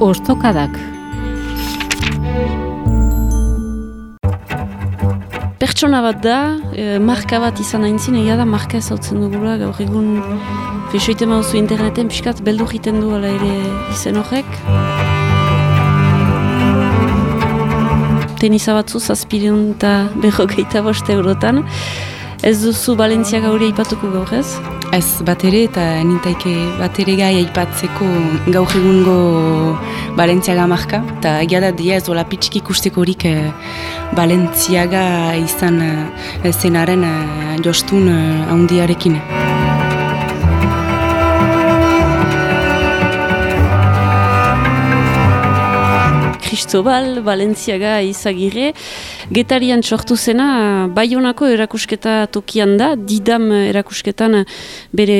Ostokadak. Pertsona bat da, e, marka bat izan aintzin, egia da marka ezautzen dugula, gaur egun fesoite mauzu interneten pixkat beldu jiten du ala ere izen horrek. Tenisa batzu zazpireun eta berrogeita boste eurotan. Ez duzu Valentzia gauri aipatuko gaur ez? Ez, bat ere eta nintaike bat ere gai aipatzeko gaur egungo Balentziaga marka. Eta egia da dia ez dola pitzik ikusteko horik eh, Balentziaga izan eh, zenaren eh, jostun eh, handiarekin. Cristobal, Valentziaga izagirre. Getarian sortu zena, Baionako erakusketa tokian da, didam erakusketan bere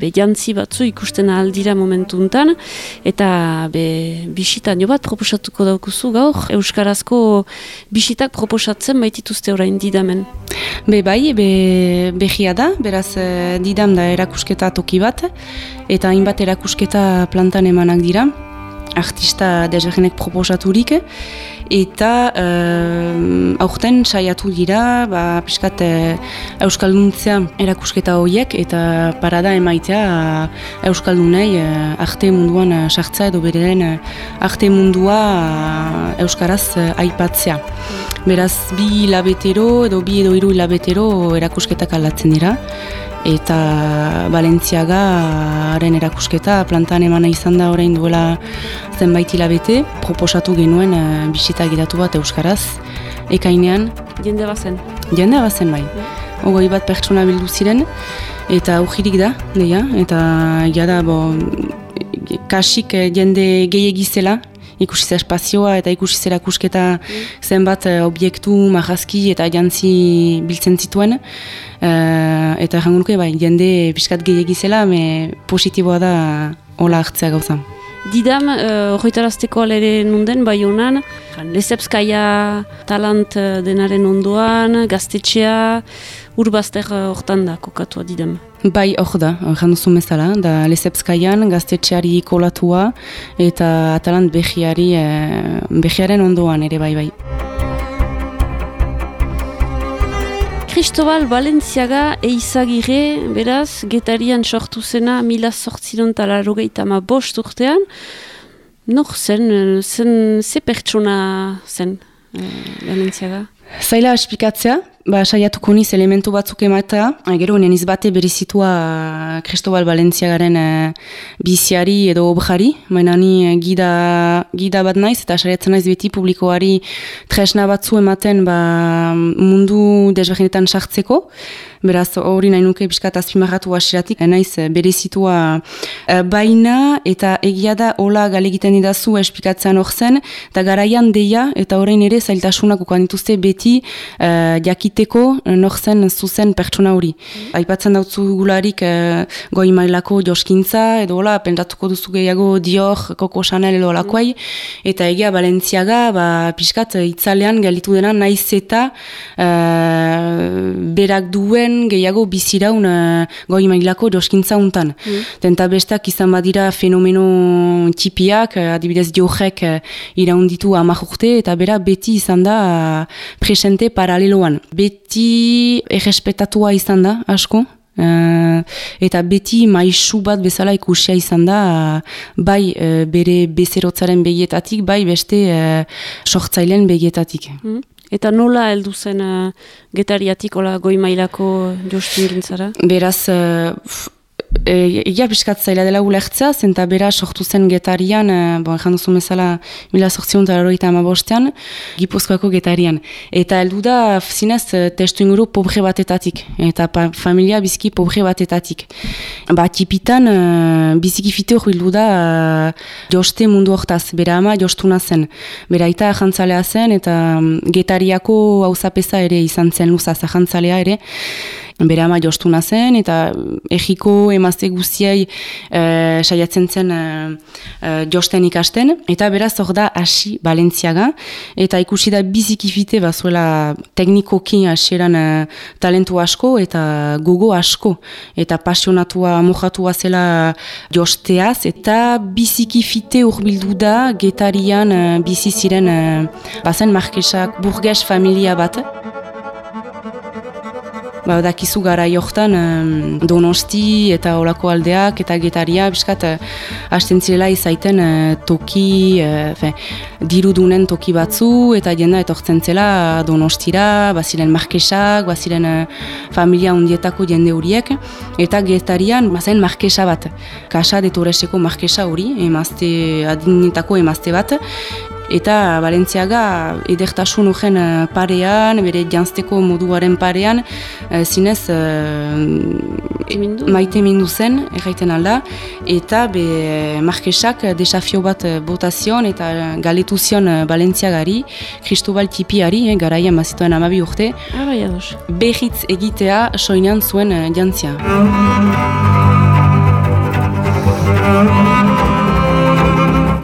be, jantzi batzu ikusten aldira momentuntan, eta be, bisitan jo bat proposatuko daukuzu gaur, Euskarazko bisitak proposatzen baitituzte orain didamen. Be bai, be, behia da, beraz eh, didam da erakusketa toki bat, eta hainbat erakusketa plantan emanak dira artista desberdinek proposaturik eta uh, aurten saiatu dira ba, piskat uh, Euskalduntzea erakusketa horiek eta parada emaitea Euskaldunei uh, arte munduan sartza edo bereren arte mundua Euskaraz aipatzea. Beraz, bi labetero edo bi edo hiru labetero erakusketak aldatzen dira eta Balentziagaren erakusketa plantan emana izan da orain duela zenbait hilabete, proposatu genuen uh, bisita gidatu bat Euskaraz, ekainean. Jende bazen? Jende bazen bai. Ogoi bat pertsona bildu ziren, eta aujirik da, deia, eta jada, bo, kasik eh, jende gehiagizela, ikusi espazioa eta ikusi zera kusketa zenbat uh, obiektu, marrazki eta jantzi biltzen zituen. Uh, eta jango nuke, bai, jende pixkat gehiagizela, me positiboa da hola hartzea gauza. Didam, horretarazteko uh, alere nunden, bai honan, Lezepskaia talant denaren ondoan, gaztetxea, urbazter hortan da kokatua didam. Bai, hor da, jan duzu bezala, da Lezepskaian gaztetxeari kolatua eta atalant behiari, eh, behiaren ondoan ere bai bai. Cristobal Valentziaga eizagire, beraz, getarian sortu zena mila sortziron talarrogeita ma bost urtean. Nor zen, zen, ze pertsona zen uh, Valentziaga? Zaila espikatzea, ba, saiatuko niz elementu batzuk ematea. Gero, nien izbate berizitua Cristobal Valentziagaren uh, biziari edo objari. Baina ni gida, gida bat naiz eta saiatzen naiz beti publikoari tresna batzu ematen ba, mundu desberdinetan sartzeko. Beraz, hori nahi nuke piskat azpimarratu hasiratik naiz berezitua uh, baina eta egia da hola galegiten didazu espikatzen hor zen, eta garaian deia eta orain ere zailtasunak ukan dituzte beti uh, jakiteko nor zen zuzen pertsona hori. Aipatzen dautzu gularik uh, goi mailako joskintza edo hola, pentsatuko duzu gehiago dior, koko chanel edo holakoai, eta egia Balentziaga ba, piskat itzalean galitu dena naiz eta uh, berak duen gehiago biziraun uh, goi mailako joskintza untan. Mm. Tenta bestak izan badira fenomeno txipiak, uh, adibidez diojek uh, iraunditu amak urte, eta bera beti izan da presente paraleloan. Beti errespetatua izan da, asko, Uh, eta beti maisu bat bezala ikusia izan da uh, bai uh, bere bezerotzaren begietatik, bai beste uh, sortzailen begietatik. Mm. Eta nola heldu zen uh, getariatik ola goi mailako jostun gintzara? Beraz, uh, egia piskat zaila dela ulertzea, zenta bera sortu zen getarian, e, bon, ezan duzu bezala, mila sortzion eta eroita amabostean, gipuzkoako getarian. Eta heldu da, zinez, testu inguru pobre batetatik, eta pa, familia bizki pobre batetatik. Ba, tipitan, uh, biziki fite hori heldu da, uh, joste mundu hortaz, bera ama jostuna zen. Bera aita ajantzalea zen, eta um, getariako hauzapeza ere izan zen luzaz ajantzalea ere, bere ama jostuna zen, eta egiko emazte guztiai uh, saiatzen zen uh, josten ikasten, eta beraz hor da hasi Balentziaga, eta ikusi da bizikifite bazuela teknikoki hasieran uh, talentu asko eta gogo asko, eta pasionatua mojatua zela josteaz, eta bizikifite urbildu da getarian uh, bizi ziren uh, bazen markesak burges familia bat, ba, dakizu gara johtan donosti eta olako aldeak eta getaria biskat uh, hasten zirela izaiten uh, toki, uh, dirudunen toki batzu eta jenda etortzen zela donostira, baziren markesak, baziren uh, familia undietako jende horiek. Eta getarian bazen markesa bat, kasa detoreseko markesa hori, emazte, adinitako emazte bat eta Balentziaga edertasun ugen eh, parean, bere jantzteko moduaren parean, e, zinez e, maite mindu zen, erraiten alda, eta be markesak desafio bat botazion eta galetu zion Balentziagari, Cristobal Tipiari, eh, garaien mazituen amabi urte, ah, bai, behitz egitea soinan zuen jantzia.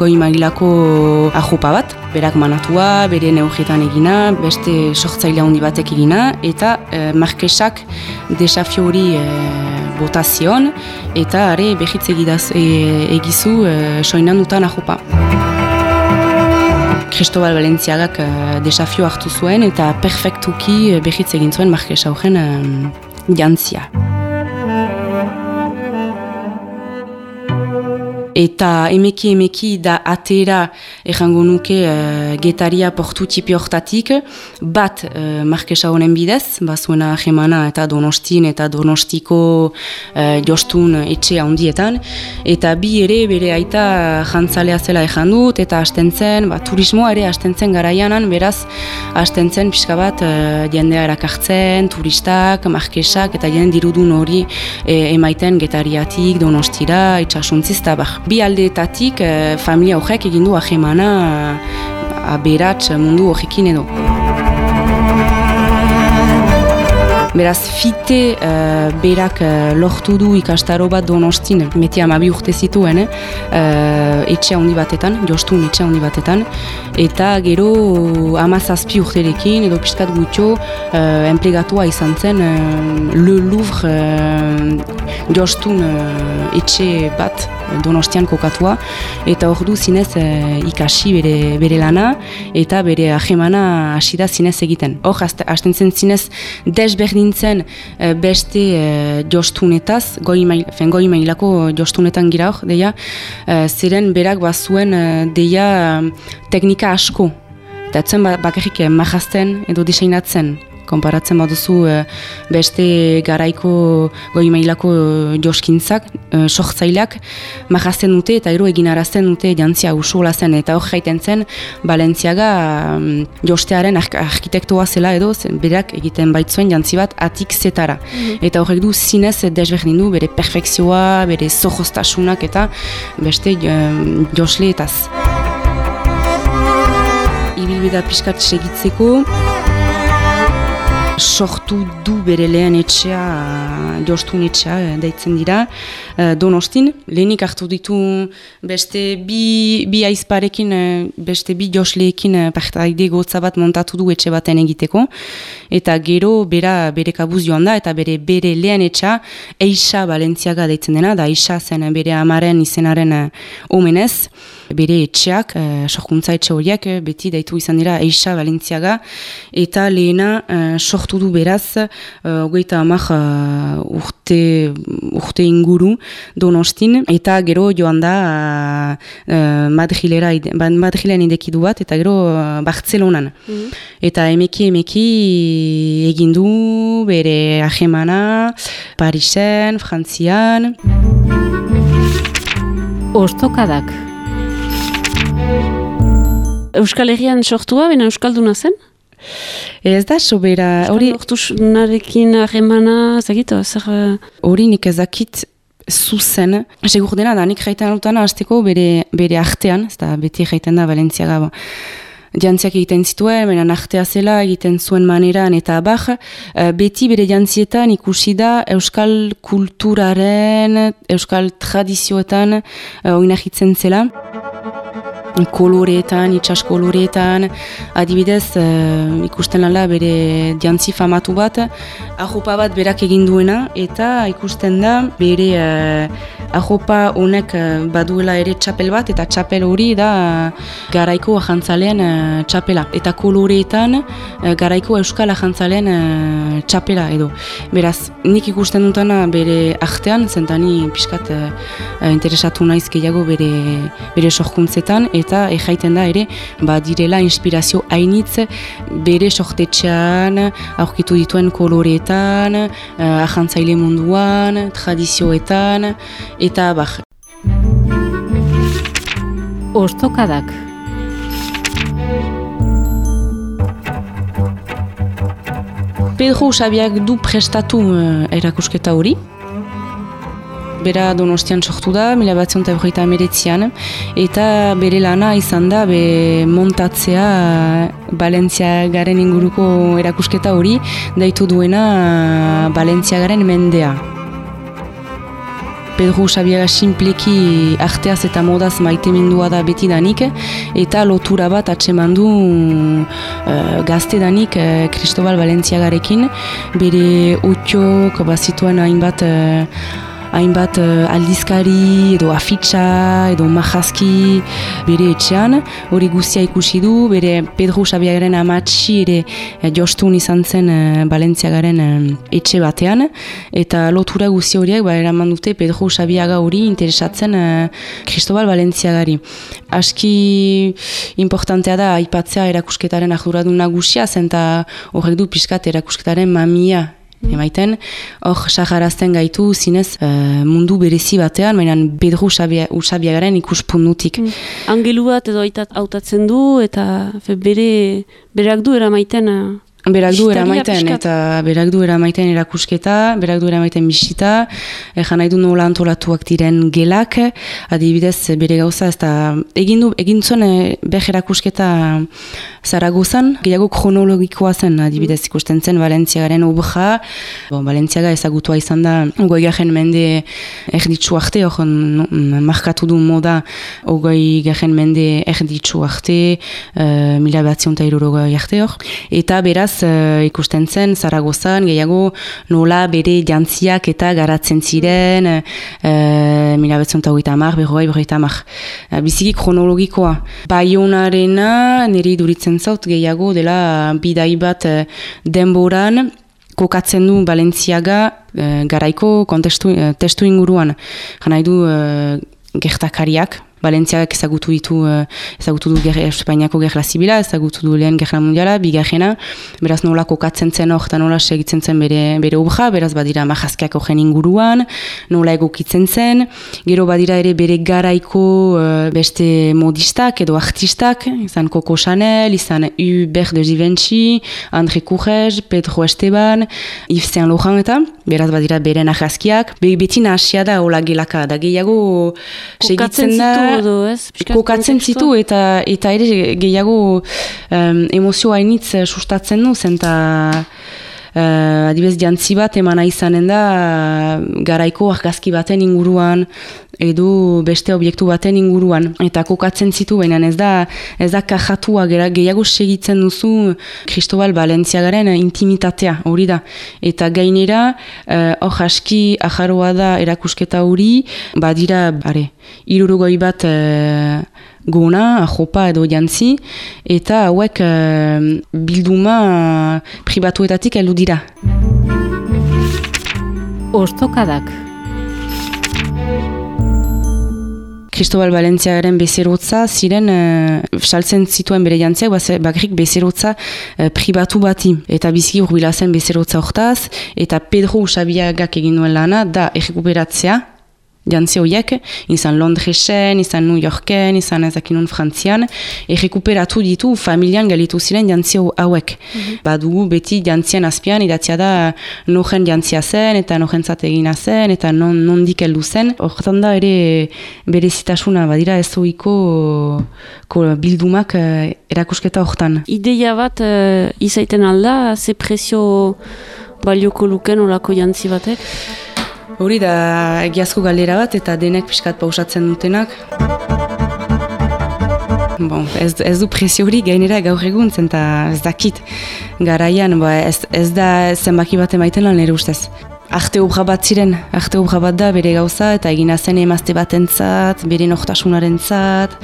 Goi mailako ajupa bat, berak manatua, bere neugietan egina, beste sortzaile handi batek egina, eta e, markesak desafio hori e, botazion, eta are behitz egidaz e, egizu e, soinan dutan ajupa. Cristobal Valentziagak e, desafio hartu zuen, eta perfektuki behitz egin zuen markesa horren e, jantzia. Eta emeki emeki da atera errango nuke uh, getaria portu tipi hortatik, bat uh, markesa honen bidez, bazuena jemana eta donostin eta donostiko uh, jostun etxe handietan, eta bi ere bere aita jantzalea zela ejan dut, eta astentzen, ba, turismoa ere astentzen garaianan, beraz astentzen pixka bat uh, jendea erakartzen, turistak, markesak, eta jende dirudun hori emaiten getariatik, donostira, itxasuntziz, eta bi aldeetatik e, familia horrek egin du ahemana aberats mundu horrekin edo. Beraz, fite uh, berak uh, lortu du ikastaro bat donostin, meti amabi urte zituen, eh? uh, etxe handi batetan, jostun etxe handi batetan, eta gero amazazpi urterekin, edo piskat gutxo, uh, enplegatua izan zen uh, Le Louvre uh, jostun uh, etxe bat donostian kokatua, eta hor du zinez uh, ikasi bere, bere lana, eta bere ahemana hasi da zinez egiten. Hor, hasten zen zinez desberdin nintzen e, beste e, jostunetaz, goi, mail, fen, goi mailako jostunetan gira hor, deia, e, ziren berak bazuen e, deia teknika asko. Eta etzen ba, bakarrik mahazten edo diseinatzen konparatzen baduzu e, beste garaiko goi mailako e, joskintzak, e, sohtzaileak, mahazten dute eta ero egin arazten dute jantzia usula zen eta hor jaiten zen Balentziaga mm, jostearen arkitektoa zela edo berak egiten baitzuen jantzi bat atik zetara. Mhm. Eta horrek du zinez desberdin du bere perfekzioa, bere zohoztasunak eta beste josleetaz. Ibilbida pixkat segitzeko, sortu du bere lehen etxea, jostun etxea, eh, daitzen dira, eh, donostin. Lehenik hartu ditu beste bi, bi aizparekin, eh, beste bi josleekin partaide gotza bat montatu du etxe baten egiteko. Eta gero bera bere kabuz joan da, eta bere bere lehen etxea, Eixa Balentziaga daitzen dena, da Eixa zen bere amaren izenaren omenez bere etxeak, uh, sorkuntza etxe horiek, eh, beti daitu izan dira Eixa Valentziaga, eta lehena uh, sortu du beraz, uh, ogeita amak urte, urte inguru donostin, eta gero joan da uh, Madrilera, ba, Madrilean idekidu bat, eta gero Bartzelonan. Mhm. Eta emeki emeki egindu bere ahemana, Parisen, Frantzian. Ostokadak. Euskal Herrian sortua, baina Euskalduna zen? Ez da, sobera... Hori narekin arremana, zagitu, zer... Eh? Hori nik ezakit zuzen. Segur dena da, nik jaiten alutana azteko bere, bere artean, ez da, beti jaiten da Valentziaga jantziak egiten zituen, baina nartea zela egiten zuen maneran eta abar, uh, beti bere jantzietan ikusi da euskal kulturaren, euskal tradizioetan uh, oinahitzen zela koloreetan, itxas koloreetan, adibidez uh, ikusten ala bere jantzi famatu bat, ahopa bat berak egin duena eta ikusten da bere uh, ahopa honek uh, baduela ere txapel bat eta txapel hori da garaiko ajantzalean uh, txapela. Eta koloreetan uh, garaiko euskal ajantzalean uh, txapela edo. Beraz, nik ikusten dutana bere artean, zentani pixkat uh, interesatu naiz gehiago bere, bere sohkuntzetan, eta ejaiten da ere ba direla inspirazio hainitz bere sortetxean aurkitu dituen koloreetan uh, ahantzaile munduan tradizioetan eta bar. Ostokadak Pedro Usabiak du prestatu uh, erakusketa hori, bera donostian sortu da, mila bat zonta berroita eta bere lana izan da, be montatzea Balentzia garen inguruko erakusketa hori, daitu duena Balentzia garen mendea. Pedro Xabiaga simpleki arteaz eta modaz maite mindua da beti danik, eta lotura bat atsemandu uh, gazte danik uh, Cristobal Balentziagarekin, bere utxok, bazituen hainbat uh, hainbat uh, aldizkari edo afitxa edo mahazki bere etxean, hori guztia ikusi du, bere Pedro Xabiagaren amatxi ere uh, jostun izan zen uh, Balentziagaren etxe batean, eta lotura guzti horiek ba, eraman dute Pedro Xabiaga hori interesatzen uh, Cristobal Balentziagari. Aski importantea da aipatzea erakusketaren arduradun nagusia, zenta horrek du pixkat erakusketaren mamia Mm. emaiten, hor saharazten gaitu zinez uh, mundu berezi batean, mainan bedru usabiagaren ikuspunutik. Mm. Angelu bat edo hautatzen du eta bere, berak du eramaiten uh, Berak du eramaiten, eta berak du eramaiten erakusketa, berak du eramaiten bisita, ejan nahi du nola antolatuak diren gelak, adibidez bere gauza, ez da, egin du, egin zuen eh, beh erakusketa Zaragozan, gehiago kronologikoa zen, adibidez ikusten zen, Valentziagaren obja, bon, Valentziaga ezagutua izan da, goi garen mende erditzu arte, hor markatu du moda, goi garen mende erditzu arte, uh, mila batzion arte hor, eta beraz, uh, ikusten zen Zaragozan gehiago nola bere jantziak eta garatzen ziren uh, mila betzonta hogeita amak, berroa berroita amak. Uh, biziki kronologikoa. Baionarena niri duritzen zaut gehiago dela bidai bat uh, denboran kokatzen du Balentziaga uh, garaiko kontestu, uh, testu inguruan. Jana du gertakariak, Balentziak ezagutu ditu, uh, ezagutu du ger, Espainiako gerla zibila, ezagutu du lehen gerla mundiala, bigarrena, beraz nola kokatzen zen hor, eta nola segitzen zen bere, bere obra, beraz badira majazkiako gen inguruan, nola egokitzen zen, gero badira ere bere garaiko uh, beste modistak edo artistak, izan Coco Chanel, izan Hubert de Givenchy, André Courrez, Pedro Esteban, Yves Saint Laurent eta, beraz badira bere najazkiak, be, beti nahasia da hola gelaka, da gehiago segitzen da, edo ez? Kokatzen zitu eta eta ere gehiago um, emozioa initz sustatzen du zen eta uh, adibez jantzi bat emana izanen da garaiko argazki baten inguruan edo beste obiektu baten inguruan. Eta kokatzen zitu baina ez da ez da kajatua gehiago segitzen duzu Cristobal Balentziagaren intimitatea hori da. Eta gainera uh, aski ajaroa da erakusketa hori badira bare irurugoi bat uh, gona, ajopa edo jantzi, eta hauek uh, bilduma uh, pribatuetatik heldu dira. Ostokadak Cristobal Valentziagaren bezerotza ziren uh, saltzen zituen bere jantziak, bakrik bezerotza uh, pribatu bati. Eta biziki urbila zen bezerotza hortaz, eta Pedro Usabiagak egin duen lana da errekuperatzea, jantzi horiek, izan Londresen, izan New Yorken, izan ezakinun Frantzian, errekuperatu ditu familian galitu ziren jantzi hauek. Mm Badugu beti jantzien azpian, idatzia da nojen jantzia zen, eta nojen egina zen, eta non, nondik heldu zen. Horretan da ere berezitasuna, badira ez oiko bildumak uh, erakusketa horretan. Ideia bat uh, izaiten alda, ze prezio balioko luken olako jantzi batek? Hori da egiazko galdera bat eta denek pixkat pausatzen dutenak. Bon, ez, ez du presio hori gainera gaur egun zen eta ez dakit. Garaian ba, ez, ez da zenbaki bat emaiten lan ere ustez. Arte obra bat ziren, arte obra bat da bere gauza eta egina zen emazte bat entzat, bere noktasunaren zat,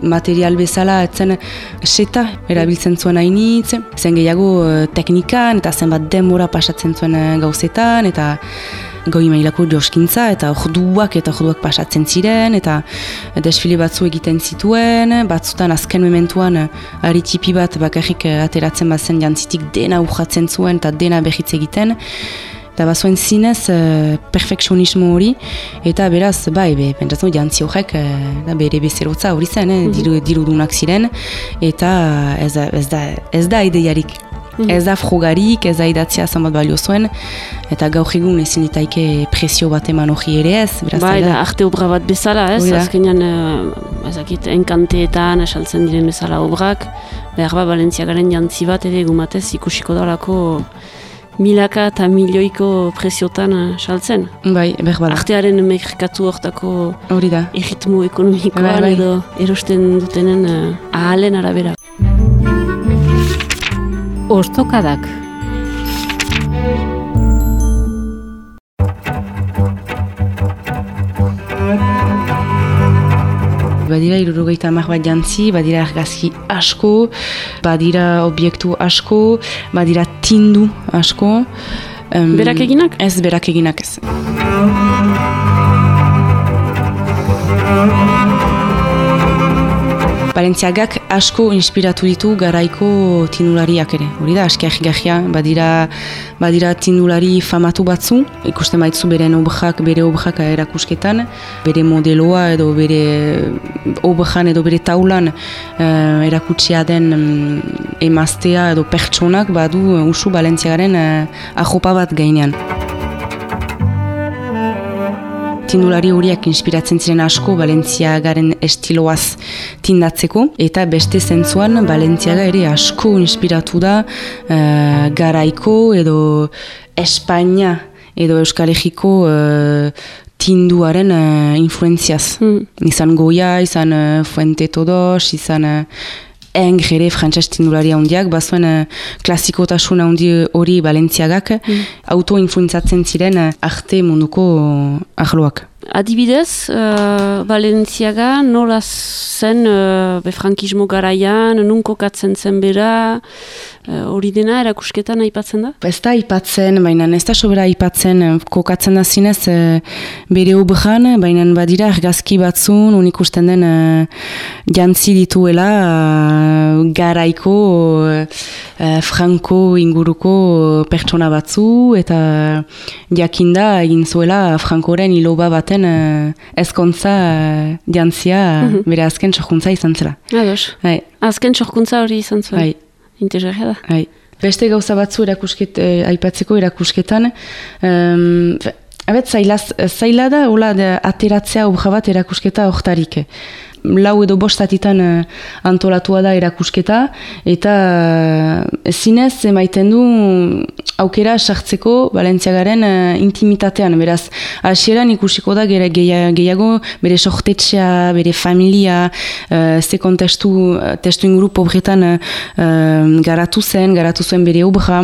material bezala etzen seta erabiltzen zuen hainitz, zen gehiago eh, teknikan eta zenbat denbora pasatzen zuen eh, gauzetan eta goi mailako joskintza eta orduak eta orduak pasatzen ziren eta desfile batzu egiten zituen, batzutan azken mementuan ari tipi bat bakarrik ateratzen bazen jantzitik dena urratzen zuen eta dena behitz egiten. Eta bazuen zinez uh, perfeksionismo hori, eta beraz, bai, be, pentsatzen jantzi horrek, uh, bere bezerotza hori zen, eh, mm diru, zen, eta ez, ez, da, ez da ideiarik. Mhm. Ez da frugarik, ez da idatzia zanbat balio zuen, eta gaur egun ezin ditaike presio bat eman hori ere ez. Bai, da, arte obra bat bezala ez, azkenean, uh, ezakit, enkanteetan esaltzen diren bezala obrak, behar ba, Balentziagaren jantzi bat ere egumatez ikusiko dalako milaka eta milioiko presiotan uh, saltzen. Bai, behar. Artearen merkatu hortako hori da. erritmo ekonomikoan bai, bai. edo erosten dutenen uh, ahalen arabera. Ostokadak. Badira irurogeita amak bat jantzi, badira argazki asko, badira obiektu asko, badira tindu asko. Um, berak eginak? Ez, berak eginak ez. Balentziagak asko inspiratu ditu garaiko tindulariak ere. Hori da, aski ahigahia, badira, badira tindulari famatu batzu, ikusten baitzu bere objak, bere objak erakusketan, bere modeloa edo bere objan edo bere taulan uh, erakutsia den um, emaztea edo pertsonak badu usu Balentziagaren uh, ajopa bat gainean tindulari horiak inspiratzen ziren asko Balentziagaren estiloaz tindatzeko eta beste zentzuan Balentziaga ere asko inspiratu da uh, garaiko edo Espainia edo Euskal Ejiko uh, tinduaren uh, influenziaz. Hmm. Izan Goya, izan uh, Fuente Todos, izan eng jere frantxas tindulari handiak, bazuen uh, klasikotasun handi hori balentziagak, mm. auto-influenzatzen ziren uh, arte munduko uh, ahloak. Adibidez, uh, Balentziaga nola zen uh, befrankismo garaian, nunko katzen zen bera, uh, hori dena erakusketan aipatzen da? Ez da aipatzen, baina ez da sobera aipatzen, kokatzen da zinez uh, bere obran, baina badira argazki batzun, unik usten den uh, jantzi dituela uh, garaiko uh, franko inguruko pertsona batzu, eta jakinda egin zuela frankoren iloba baten zuten uh, ezkontza uh, jantzia mm -hmm. bere azken txokuntza izan zela. Ados. Hai. Azken txokuntza hori izan zela. Hai. Interesgarria da. Hai. Beste gauza batzu erakusket, eh, aipatzeko erakusketan, um, abet zailaz, zaila da, hola, ateratzea obra bat erakusketa hortarik lau edo bostatitan uh, antolatua da erakusketa, eta uh, zinez emaiten du aukera sartzeko Balentziagaren uh, intimitatean, beraz, hasieran ikusiko da gere, gehiago bere sortetxea, bere familia, uh, ze kontestu, testu inguru pobretan uh, garatu zen, garatu zuen bere obra,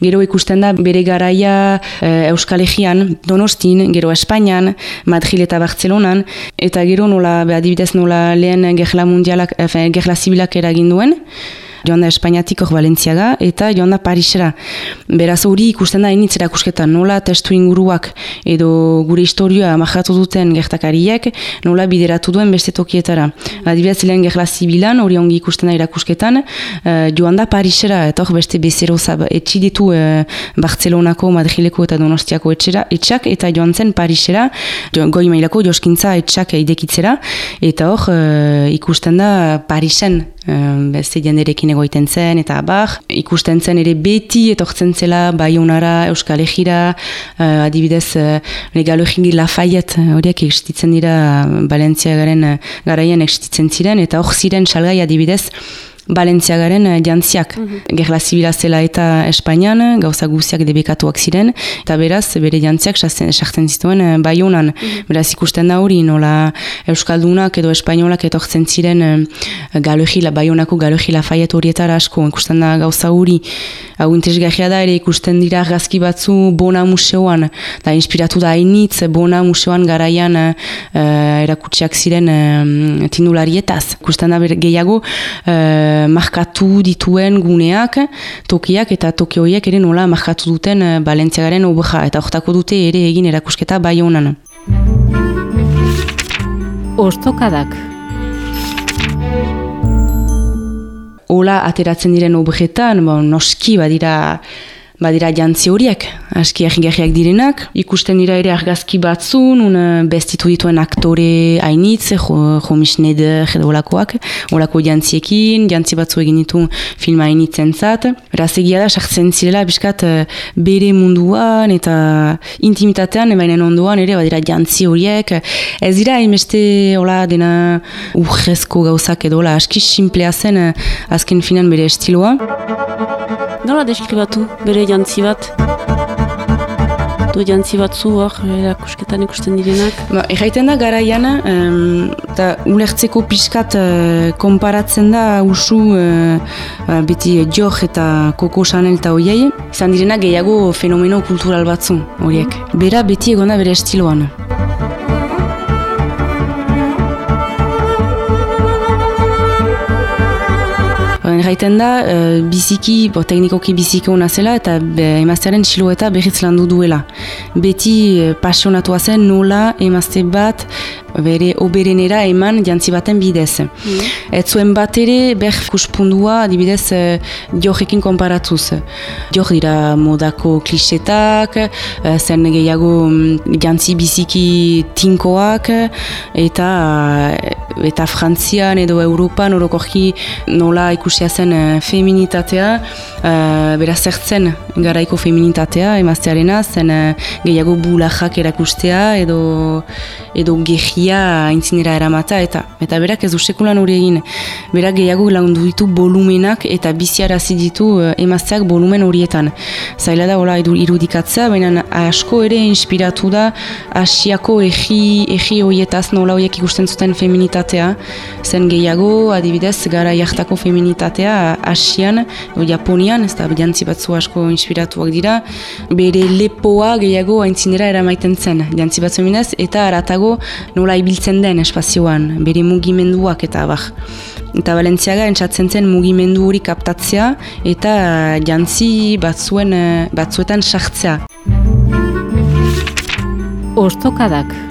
gero ikusten da bere garaia uh, Euskal Egean, Donostin, gero Espainian, Madrid eta Bartzelonan, eta gero nola, adibidez nola lehen gerla mundialak, efe, gerla zibilak eragin duen, joan da Espainiatik hor Valentziaga, eta joan da Parisera. Beraz hori ikusten da initzera kusketan, nola testu inguruak edo gure historioa majatu duten gertakariek, nola bideratu duen beste tokietara. Adibidez, lehen gerla zibilan, hori ongi ikusten da irakusketan, uh, joan da Parisera, eta hor beste bezero zab, etxi ditu uh, Bartzelonako, Madrileko eta Donostiako etxera, etxak, eta joan zen Parisera, goi mailako joskintza etxak eidekitzera, eta hor uh, ikusten da Parisen beste jenderekin egoiten zen, eta bar, ikusten zen ere beti etortzen zela Bayonara, Euskal Egira, uh, adibidez uh, Legalogingi Lafayette horiek existitzen dira Valentzia garen garaian existitzen ziren, eta hor ziren salgai adibidez Balentziagaren uh, jantziak. Mm -hmm. Gerla zibila zela eta Espainian, gauza guziak debekatuak ziren, eta beraz, bere jantziak sartzen zituen uh, bai honan. Mhm. Beraz, ikusten da hori, nola Euskaldunak edo Espainolak etortzen ziren uh, galogila, bai honako galogila faiet horietara asko, ikusten da gauza hori. Hau intezgahia da ere ikusten dira gazki batzu Bona Museoan, da inspiratu da hainitz Bona Museoan garaian uh, erakutsiak ziren uh, tindularietaz. Ikusten da gehiago, uh, markatu dituen guneak, tokiak eta toki horiek ere nola markatu duten uh, Balentziagaren obja eta hortako dute ere egin erakusketa bai honan. Ostokadak Ola ateratzen diren objetan, bon, noski badira badira jantzi horiek, aski egingarriak direnak. Ikusten dira ere argazki batzun, un bestitu dituen aktore hainitz, jo, jo misneder edo olakoak, olako jantziekin, jantzi batzu egin ditu filma hainitzen zat. Beraz egia da, sartzen zirela, biskat eh, bere munduan eta intimitatean, baina onduan ere badira jantzi horiek. Ez dira, hainbeste hola dena urrezko gauzak edo, aski simplea zen eh, azken finan bere estiloa. Nola deskribatu bere jantzi bat? Du jantzi batzu hor, erakusketan ikusten direnak? Ba, Erraiten da garaian, eta um, ulertzeko pixkat uh, konparatzen da usu uh, beti Dior eta Coco Chanel eta hoiei. Izan direnak gehiago fenomeno kultural batzu horiek. Bera beti egona bere estiloan. Gaiten da, uh, biziki, bo, teknikoki biziki hona zela eta be, emaztearen silueta berriz landu duela. Beti uh, pasionatua zen nola emazte bat bere oberenera eman jantzi baten bidez. Mm. Ez zuen bat ere, ber kuspundua, adibidez, uh, jorekin konparatuz. Jor dira modako klisetak, uh, zen gehiago um, jantzi biziki tinkoak, eta eta Frantzian edo Europan orokorki nola ikusia zen feminitatea, bera zertzen garaiko feminitatea emaztearena, zen gehiago bulajak erakustea edo edo gehiago aintzinera eramata eta eta berak ez du sekulan hori egin. Berak gehiago lagundu ditu volumenak eta biziarazi ditu uh, emazteak volumen horietan. Zaila da hola irudikatzea baina asko ere inspiratu da asiako egi, egi horietaz nola horiek ikusten zuten feminitatea. Zen gehiago adibidez gara jartako feminitatea asian o japonian ez da jantzi batzu asko inspiratuak dira. Bere lepoa gehiago aintzinera eramaiten zen jantzi batzu eta aratago nola ibiltzen den espazioan, bere mugimenduak eta bar. Eta Balentziaga entzatzen zen mugimendu hori kaptatzea eta jantzi batzuen, batzuetan sartzea. Ostokadak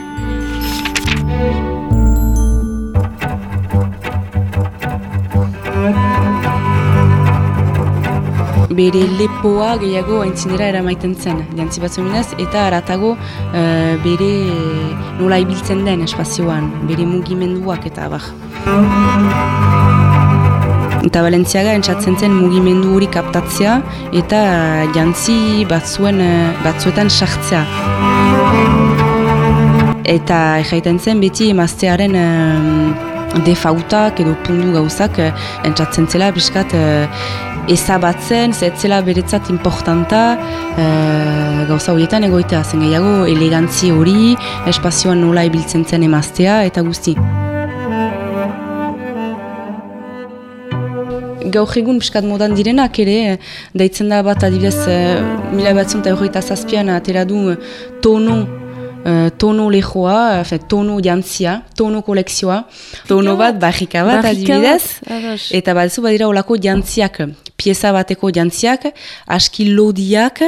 bere lepoa gehiago aintzinera eramaiten zen, jantzi bat eta aratago uh, bere nola ibiltzen den espazioan, bere mugimenduak eta abar. Eta Balentziaga entzatzen zen mugimendu hori kaptatzea eta jantzi batzuen, batzuetan sartzea. Eta ejaiten zen beti emaztearen uh, defautak edo pundu gauzak uh, entzatzen zela biskat ezabatzen, zetzela beretzat importanta e, gauza horietan egoitea, zen gehiago elegantzi hori, espazioan nola ibiltzen zen emaztea eta guzti. Gaur egun piskat modan direnak ere, daitzen da bat adibidez, e, mila batzun eta horreita zazpian atera du tono uh, tono lehoa, tono jantzia, tono kolekzioa, tono bat, barrika bat, adibidez, ados. eta batzu badira olako jantziak, pieza bateko jantziak, aski lodiak,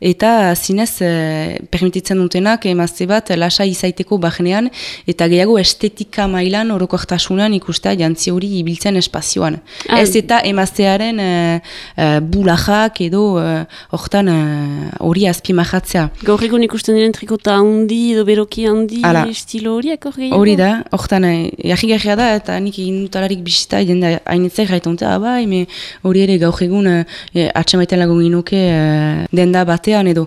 eta zinez, eh, permititzen dutenak, emazte bat, lasa izaiteko bahnean, eta gehiago estetika mailan, orokortasunan ikustea jantzi hori ibiltzen espazioan. Ah. Ez eta emaztearen eh, eh, bulajak edo hortan eh, hori azpimahatzea. Gaur egun ikusten diren trikota handi edo beroki handi Hala. estilo horiek hor gehiago? Hori da, hortan jarri da, eta nik egin dutalarik bisita, jende hainitzek gaitonte, aba, eme hori ere gaur egun e, atxemaiten lagun ginuke e, denda batean edo.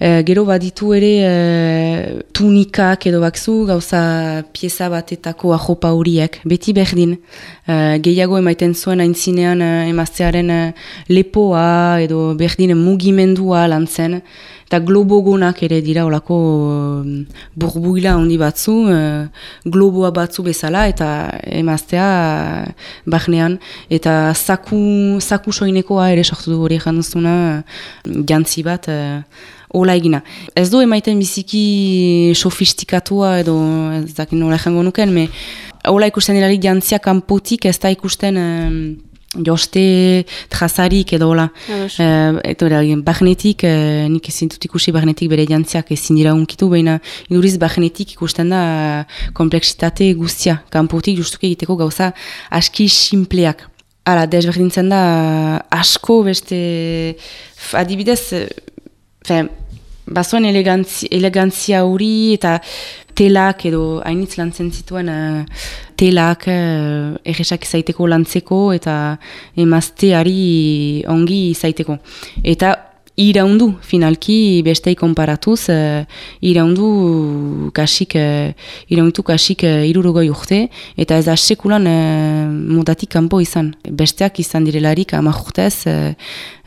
E, gero baditu ere e, tunikak edo bakzu, gauza pieza batetako ajopa horiek, beti berdin. E, gehiago emaiten zuen aintzinean emaztearen lepoa edo berdin mugimendua lan zen. Eta globogonak ere dira olako um, burbuila handi batzu, uh, globoa batzu bezala eta emaztea uh, bahnean. Eta zaku, zaku soinekoa ere sortu du hori egin duzuna jantzi bat uh, Ola egina. Ez du emaiten biziki sofistikatua edo ez dakit nola jango nuken, me ola ikusten dirarik jantzia kanpotik ez da ikusten um, joste trazarik edo hola. Uh, eta hori, bagnetik, uh, nik ezin dut ikusi bagnetik bere jantziak ezin dira unkitu, baina iduriz bagnetik ikusten da uh, kompleksitate guztia. Kanpotik justuke egiteko gauza aski simpleak. Hala, desberdintzen da asko beste, adibidez, fe, bazuen elegantzi, elegantzia hori eta telak edo hainitz lantzen zituen uh, telak uh, erresak zaiteko lantzeko eta emazteari ongi zaiteko. Eta iraundu finalki bestei konparatuz, uh, iraundu kasik, uh, iraundu kasik uh, irurogoi urte eta ez da sekulan uh, modatik kanpo izan. Besteak izan direlarik amak urtez, uh,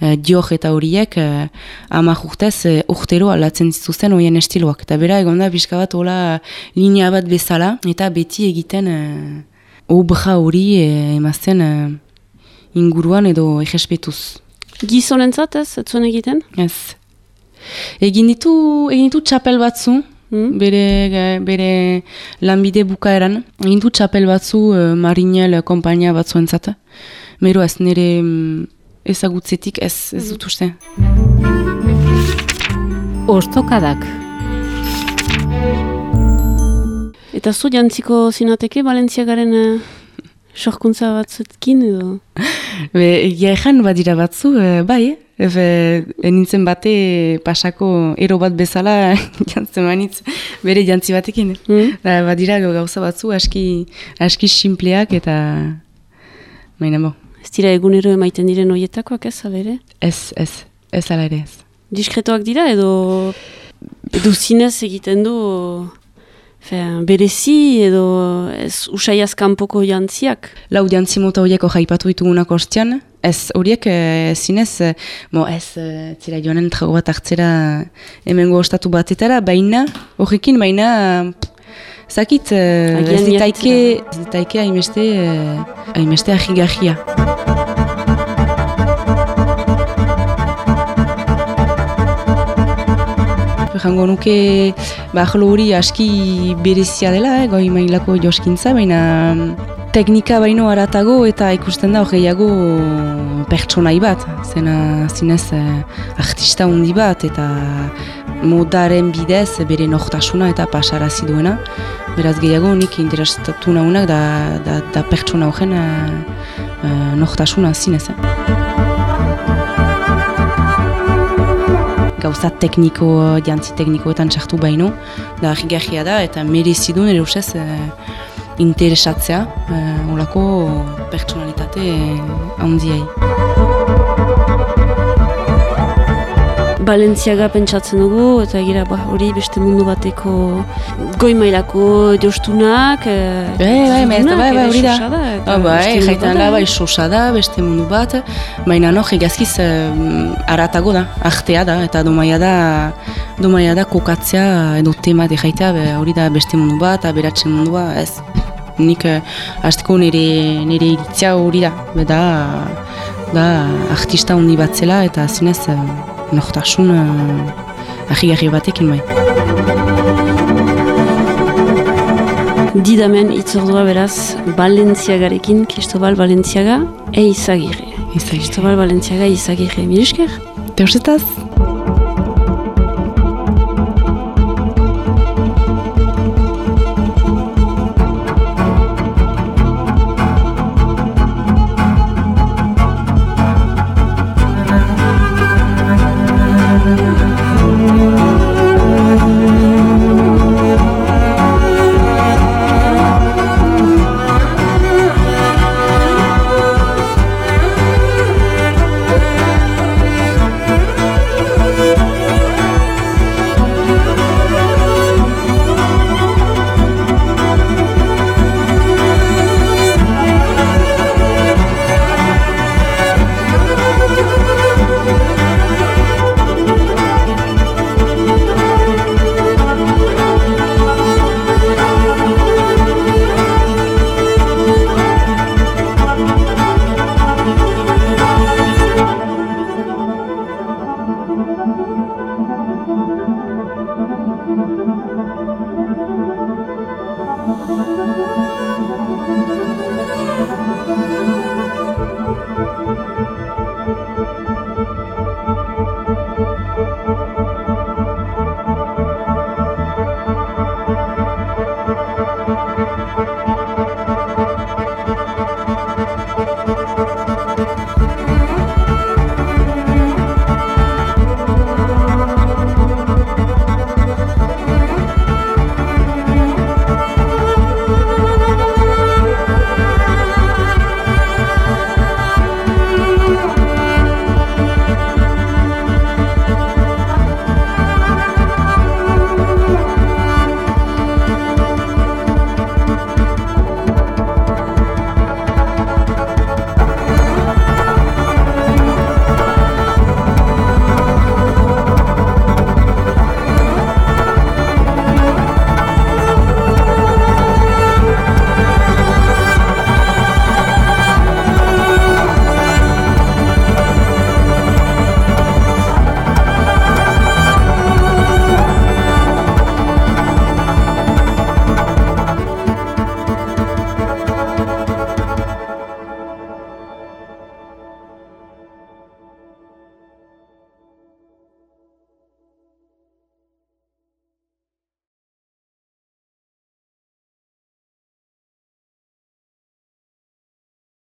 uh, eta horiek uh, amak urtez uh, urtero alatzen zituzten horien estiloak. Eta bera egon da pixka bat hola linea bat bezala eta beti egiten uh, obra hori uh, emazten uh, inguruan edo egespetuz. Gizonentzat ez, ez zuen egiten? Ez. Egin ditu, egin ditu txapel batzu, Hmm? bere, bere lanbide bukaeran. Egin ditu txapel batzu uh, marinel kompainia batzuentzat. Mero ez nire mm, ezagutzetik ez, ez dut uste. Ostokadak. Eta zu jantziko zinateke Balentziagaren uh, sorkuntza batzuekin edo? Be, egia ejan badira batzu, eh, bai, Efe, nintzen bate pasako ero bat bezala jantzen manitz bere jantzi batekin. Hmm? Da, badira gauza batzu aski, aski simpleak eta... Baina bo, Ez dira egunero emaiten diren hoietakoak ez, alere? ez, ez, ez ala ere ez. Diskretoak dira edo edo zinez egiten du fe, berezi edo ez usaiaz kanpoko jantziak. Lau jantzi mota horieko jaipatu ditugunak ostian, ez horiek e, zinez, e, mo ez e, zira joanen trago bat hartzera hemengo ostatu batetara, baina horrekin, baina zakit, e, ez ditaike, ez ditaike hainbeste, e, hainbeste Jango nuke bahlo hori aski berezia dela, eh, goi mailako joskintza, baina mm, teknika baino aratago eta ikusten da gehiago pertsonai bat, zena zinez eh, artista handi bat eta modaren bidez bere nortasuna eta pasarazi duena. Beraz gehiago nik interesatu nahunak da, da, da pertsona horren eh, eh, nortasuna zinez. Eh. Gauza tekniko, jantzi teknikoetan sartu baino, da ahigarria da eta merezidu nire usez eh, interesatzea eh, olako pertsonalitate eh, handiai. Balentziaga pentsatzen dugu, eta gira ba, hori beste mundu bateko goi mailako jostunak, eh, Bai, bai, bai, bai, hori da. Ah, bai, jaitan da, bai, sosa da, beste mundu bat, baina no, egazkiz eh, aratago da, artea da, eta domaia da, domaia da kokatzea edo tema de jaitea, be, hori da beste mundu bat, aberatzen mundua, ez. Nik eh, hasteko nire, nire iritzia hori da, da, da artista handi bat zela, eta zinez, eh, nortasun eh, ahigarri batekin bai. Didamen itzordua beraz Balentziagarekin, Cristobal Balentziaga, e izagirre. Izagirre. Cristobal Balentziaga izagirre. Mil esker? Teusetaz?